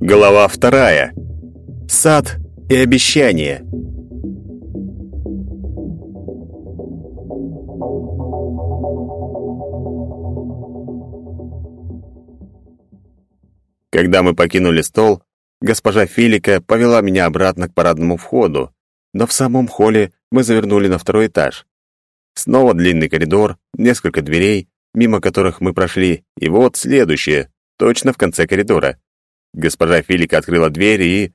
Глава вторая. Сад и обещание. Когда мы покинули стол, госпожа Филика повела меня обратно к парадному входу, но в самом холле мы завернули на второй этаж. Снова длинный коридор, несколько дверей, мимо которых мы прошли, и вот следующее, точно в конце коридора. Госпожа Филика открыла дверь, и...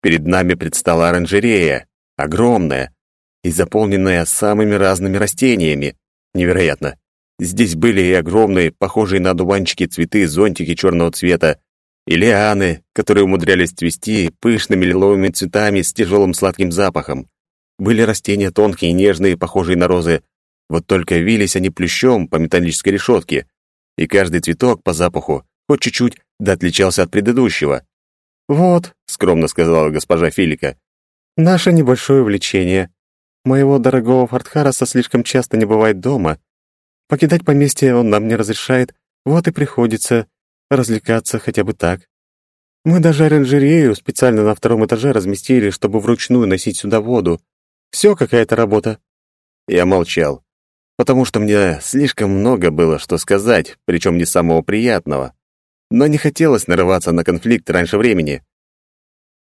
Перед нами предстала оранжерея, огромная и заполненная самыми разными растениями. Невероятно. Здесь были и огромные, похожие на одуванчики цветы, зонтики черного цвета, и лианы, которые умудрялись цвести пышными лиловыми цветами с тяжелым сладким запахом. Были растения тонкие и нежные, похожие на розы, вот только вились они плющом по металлической решетке, и каждый цветок по запаху хоть чуть-чуть да отличался от предыдущего. «Вот», — скромно сказала госпожа Филика, — «наше небольшое увлечение. Моего дорогого Фортхараса слишком часто не бывает дома. Покидать поместье он нам не разрешает, вот и приходится развлекаться хотя бы так. Мы даже оранжерею специально на втором этаже разместили, чтобы вручную носить сюда воду. Все какая-то работа». Я молчал, потому что мне слишком много было что сказать, причем не самого приятного. Но не хотелось нарываться на конфликт раньше времени.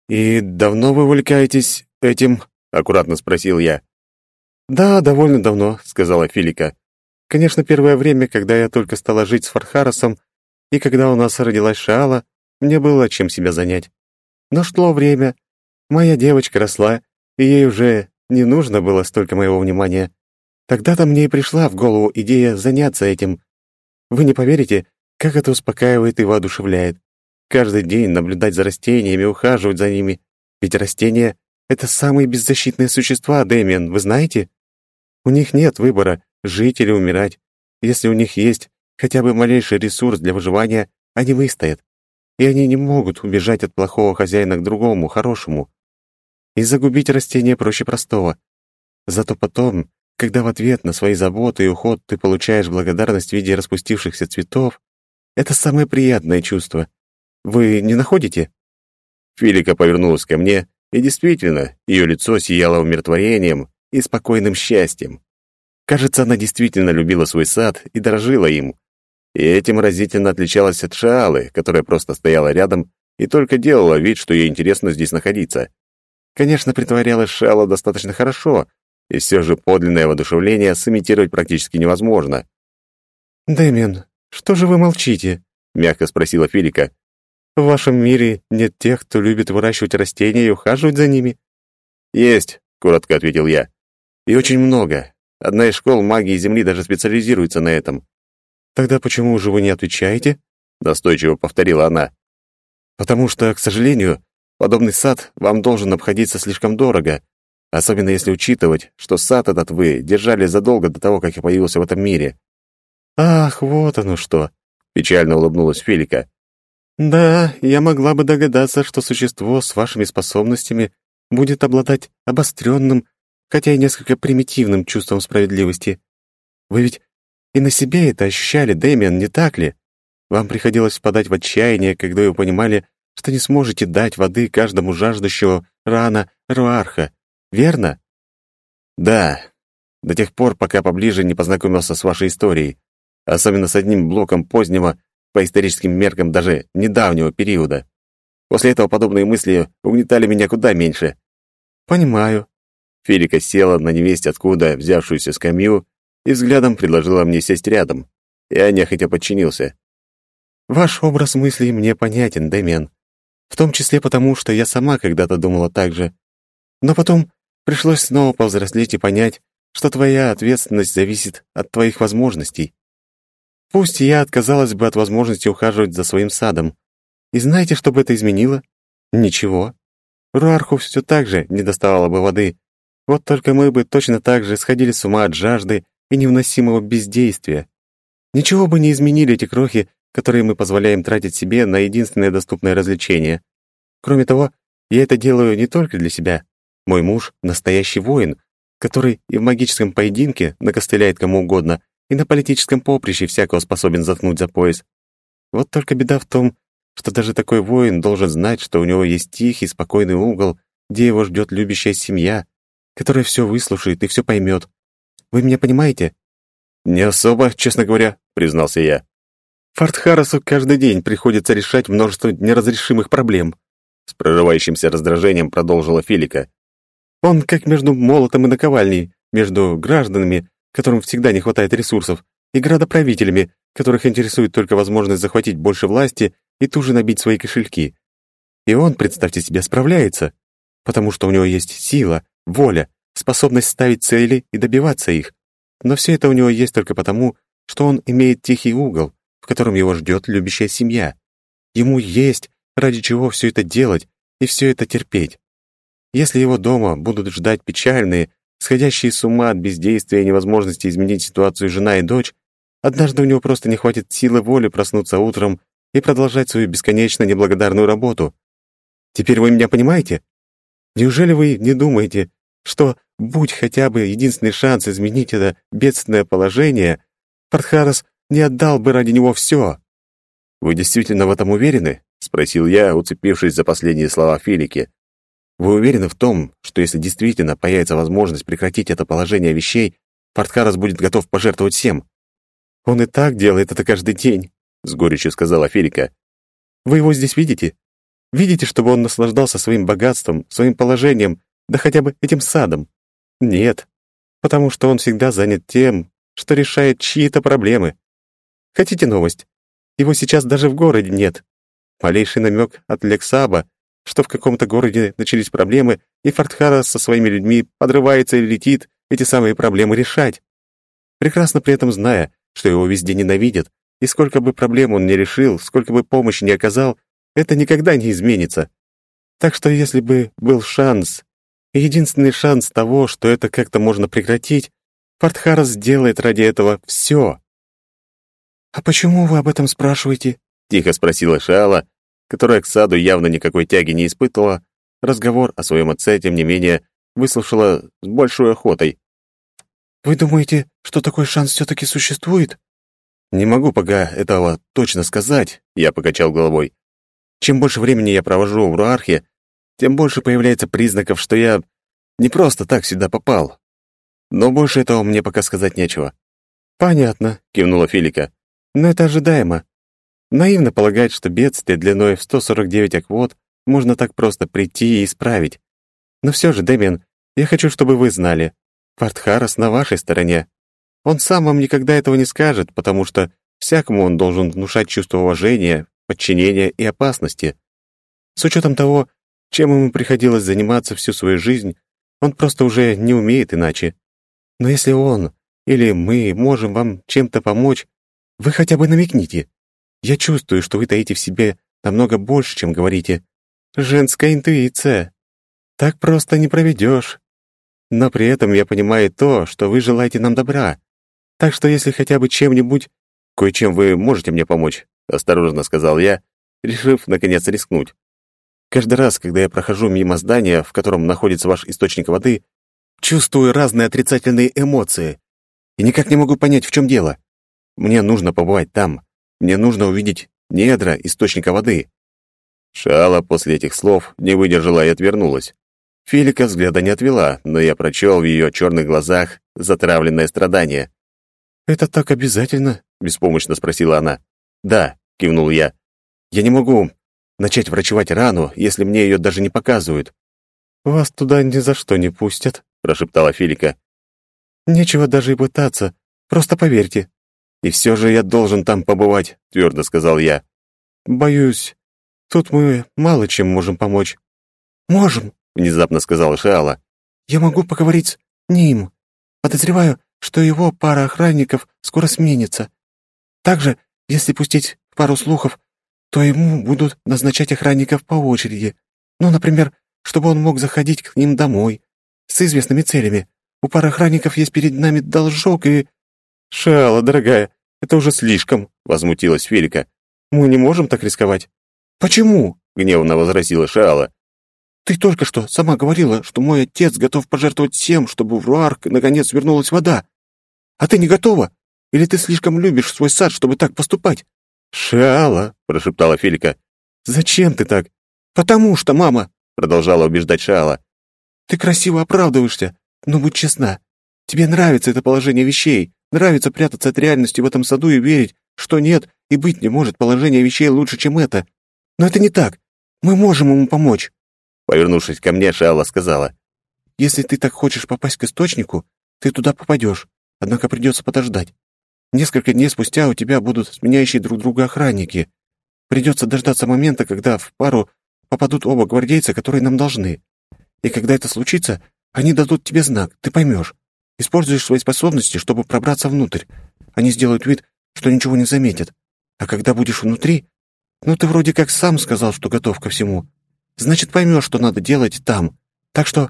«И давно вы увлекаетесь этим?» — аккуратно спросил я. «Да, довольно давно», — сказала Филика. «Конечно, первое время, когда я только стала жить с Фархаросом, и когда у нас родилась Шаала, мне было чем себя занять. Но шло время, моя девочка росла, и ей уже не нужно было столько моего внимания. Тогда-то мне и пришла в голову идея заняться этим. Вы не поверите, как это успокаивает и воодушевляет. Каждый день наблюдать за растениями, ухаживать за ними. Ведь растения — это самые беззащитные существа, Дэмиан, вы знаете? У них нет выбора, жить или умирать. Если у них есть хотя бы малейший ресурс для выживания, они выстоят. И они не могут убежать от плохого хозяина к другому, хорошему. И загубить растение проще простого. Зато потом, когда в ответ на свои заботы и уход ты получаешь благодарность в виде распустившихся цветов, это самое приятное чувство. Вы не находите? Филика повернулась ко мне, и действительно, ее лицо сияло умиротворением и спокойным счастьем. Кажется, она действительно любила свой сад и дорожила им и этим разительно отличалась от Шаалы, которая просто стояла рядом и только делала вид, что ей интересно здесь находиться. Конечно, притворялась Шаала достаточно хорошо, и все же подлинное воодушевление сымитировать практически невозможно. «Дэмиан, что же вы молчите?» — мягко спросила Филика. «В вашем мире нет тех, кто любит выращивать растения и ухаживать за ними?» «Есть», — коротко ответил я. «И очень много. Одна из школ магии Земли даже специализируется на этом. «Тогда почему же вы не отвечаете?» — настойчиво повторила она. «Потому что, к сожалению, подобный сад вам должен обходиться слишком дорого, особенно если учитывать, что сад этот вы держали задолго до того, как я появился в этом мире». «Ах, вот оно что!» — печально улыбнулась Фелика. «Да, я могла бы догадаться, что существо с вашими способностями будет обладать обостренным, хотя и несколько примитивным чувством справедливости. Вы ведь и на себе это ощущали, Дэмиан, не так ли? Вам приходилось впадать в отчаяние, когда вы понимали, что не сможете дать воды каждому жаждущего рана Руарха, верно? Да, до тех пор, пока поближе не познакомился с вашей историей, особенно с одним блоком позднего, по историческим меркам даже недавнего периода. После этого подобные мысли угнетали меня куда меньше. Понимаю. Филика села на невесть откуда взявшуюся скамью и взглядом предложила мне сесть рядом. Я нехотя подчинился. «Ваш образ мыслей мне понятен, Дэмиан. В том числе потому, что я сама когда-то думала так же. Но потом пришлось снова повзрослеть и понять, что твоя ответственность зависит от твоих возможностей. Пусть я отказалась бы от возможности ухаживать за своим садом. И знаете, что бы это изменило? Ничего. Руарху все так же не доставало бы воды. Вот только мы бы точно так же сходили с ума от жажды и невыносимого бездействия. Ничего бы не изменили эти крохи, которые мы позволяем тратить себе на единственное доступное развлечение. Кроме того, я это делаю не только для себя. Мой муж — настоящий воин. который и в магическом поединке накостыляет кому угодно, и на политическом поприще всякого способен заткнуть за пояс. Вот только беда в том, что даже такой воин должен знать, что у него есть тихий, спокойный угол, где его ждет любящая семья, которая все выслушает и все поймет. Вы меня понимаете? Не особо, честно говоря, признался я. Фортхарасу каждый день приходится решать множество неразрешимых проблем. С прорывающимся раздражением продолжила Филика. Он как между молотом и наковальней, между гражданами, которым всегда не хватает ресурсов, и градоправителями, которых интересует только возможность захватить больше власти и тут же набить свои кошельки. И он, представьте себе, справляется, потому что у него есть сила, воля, способность ставить цели и добиваться их. Но все это у него есть только потому, что он имеет тихий угол, в котором его ждет любящая семья. Ему есть ради чего все это делать и все это терпеть. Если его дома будут ждать печальные, сходящие с ума от бездействия и невозможности изменить ситуацию жена и дочь, однажды у него просто не хватит силы воли проснуться утром и продолжать свою бесконечно неблагодарную работу. Теперь вы меня понимаете? Неужели вы не думаете, что, будь хотя бы единственный шанс изменить это бедственное положение, Партхарас не отдал бы ради него все? Вы действительно в этом уверены? спросил я, уцепившись за последние слова Филики. Вы уверены в том, что если действительно появится возможность прекратить это положение вещей, Партхарас будет готов пожертвовать всем? Он и так делает это каждый день, с горечью сказала Филика. Вы его здесь видите? Видите, чтобы он наслаждался своим богатством, своим положением, да хотя бы этим садом? Нет, потому что он всегда занят тем, что решает чьи-то проблемы. Хотите новость? Его сейчас даже в городе нет. Малейший намек от Лексаба, что в каком-то городе начались проблемы, и Фортхара со своими людьми подрывается и летит эти самые проблемы решать. Прекрасно при этом зная, что его везде ненавидят, и сколько бы проблем он не решил, сколько бы помощи не оказал, это никогда не изменится. Так что если бы был шанс, единственный шанс того, что это как-то можно прекратить, Фортхарас сделает ради этого все. «А почему вы об этом спрашиваете?» — тихо спросила Шаала, которая к саду явно никакой тяги не испытывала, разговор о своем отце, тем не менее, выслушала с большой охотой. «Вы думаете, что такой шанс все-таки существует?» «Не могу пока этого точно сказать», — я покачал головой. «Чем больше времени я провожу в Руархе, тем больше появляется признаков, что я не просто так сюда попал. Но больше этого мне пока сказать нечего». «Понятно», — кивнула Филика. «Но это ожидаемо. Наивно полагать, что бедствие длиной в 149 аквот можно так просто прийти и исправить. Но все же, Дэмиан, я хочу, чтобы вы знали, Фартхарас на вашей стороне. Он сам вам никогда этого не скажет, потому что всякому он должен внушать чувство уважения, подчинения и опасности. С учетом того, чем ему приходилось заниматься всю свою жизнь, он просто уже не умеет иначе. Но если он или мы можем вам чем-то помочь, вы хотя бы намекните. Я чувствую, что вы таите в себе намного больше, чем говорите. Женская интуиция. Так просто не проведешь. Но при этом я понимаю то, что вы желаете нам добра. Так что если хотя бы чем-нибудь... Кое-чем вы можете мне помочь, — осторожно сказал я, решив, наконец, рискнуть. Каждый раз, когда я прохожу мимо здания, в котором находится ваш источник воды, чувствую разные отрицательные эмоции. И никак не могу понять, в чем дело. Мне нужно побывать там, мне нужно увидеть недра источника воды». Шала после этих слов не выдержала и отвернулась. Филика взгляда не отвела, но я прочел в ее черных глазах затравленное страдание. «Это так обязательно?» — беспомощно спросила она. «Да», — кивнул я. «Я не могу начать врачевать рану, если мне ее даже не показывают». «Вас туда ни за что не пустят», — прошептала Филика. «Нечего даже и пытаться. Просто поверьте, «И все же я должен там побывать», — твердо сказал я. «Боюсь, тут мы мало чем можем помочь». «Можем», — внезапно сказала Шиала. «Я могу поговорить с ним. Подозреваю, что его пара охранников скоро сменится. Также, если пустить пару слухов, то ему будут назначать охранников по очереди. Ну, например, чтобы он мог заходить к ним домой. С известными целями. У пары охранников есть перед нами должок и...» «Шала, дорогая, это уже слишком», — возмутилась Фелика. «Мы не можем так рисковать». «Почему?» — гневно возразила Шала. Ты только что сама говорила, что мой отец готов пожертвовать всем, чтобы в Руарк наконец вернулась вода. А ты не готова? Или ты слишком любишь свой сад, чтобы так поступать?» «Шиала», — прошептала Филика. «Зачем ты так?» «Потому что, мама», — продолжала убеждать Шиала. «Ты красиво оправдываешься, но будь честна. Тебе нравится это положение вещей, нравится прятаться от реальности в этом саду и верить, что нет и быть не может положение вещей лучше, чем это. Но это не так. Мы можем ему помочь. Повернувшись ко мне, Шалла сказала. «Если ты так хочешь попасть к источнику, ты туда попадешь, однако придется подождать. Несколько дней спустя у тебя будут сменяющие друг друга охранники. Придется дождаться момента, когда в пару попадут оба гвардейца, которые нам должны. И когда это случится, они дадут тебе знак, ты поймешь. Используешь свои способности, чтобы пробраться внутрь. Они сделают вид, что ничего не заметят. А когда будешь внутри, ну ты вроде как сам сказал, что готов ко всему значит, поймешь, что надо делать там. Так что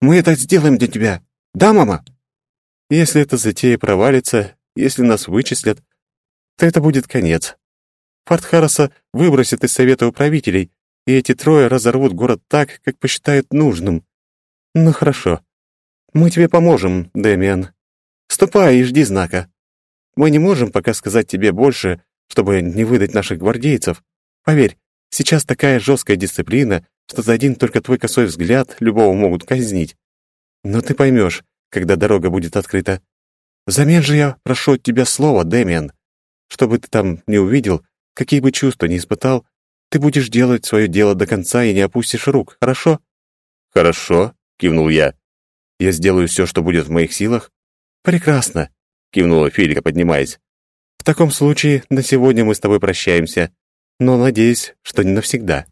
мы это сделаем для тебя. Да, мама?» Если эта затея провалится, если нас вычислят, то это будет конец. Фортхараса выбросят из совета управителей, и эти трое разорвут город так, как посчитают нужным. Ну хорошо. Мы тебе поможем, Дэмиан. Ступай и жди знака. Мы не можем пока сказать тебе больше, чтобы не выдать наших гвардейцев. Поверь, Сейчас такая жесткая дисциплина, что за один только твой косой взгляд любого могут казнить. Но ты поймешь, когда дорога будет открыта. Взамен же я прошу от тебя слова, Дэмиан. Что бы ты там не увидел, какие бы чувства не испытал, ты будешь делать свое дело до конца и не опустишь рук, хорошо?» «Хорошо», — кивнул я. «Я сделаю все, что будет в моих силах». «Прекрасно», — кивнула Филика, поднимаясь. «В таком случае на сегодня мы с тобой прощаемся но надеюсь, что не навсегда.